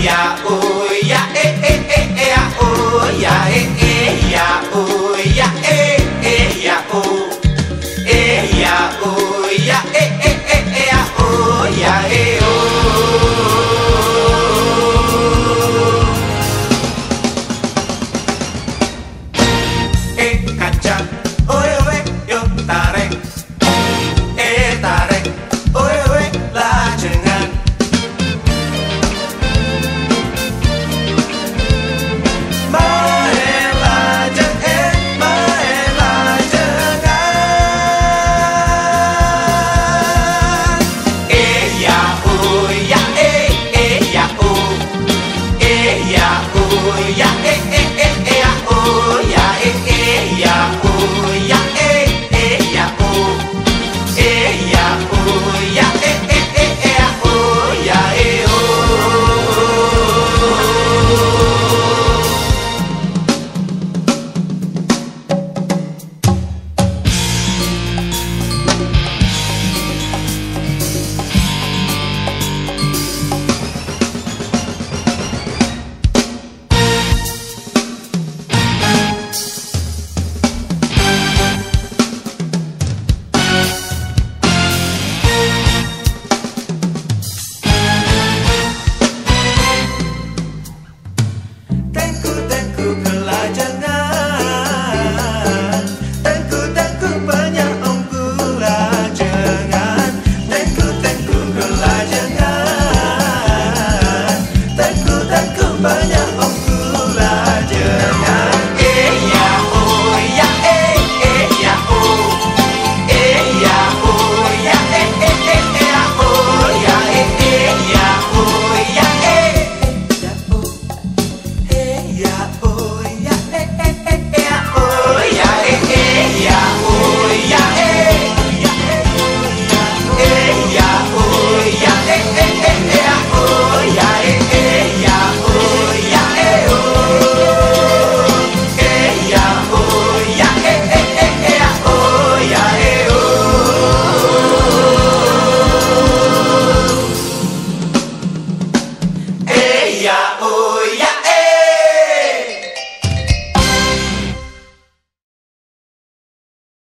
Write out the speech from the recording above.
ya oh ya e e e e oh ya e e ya Oh, yeah. 半夜。やおや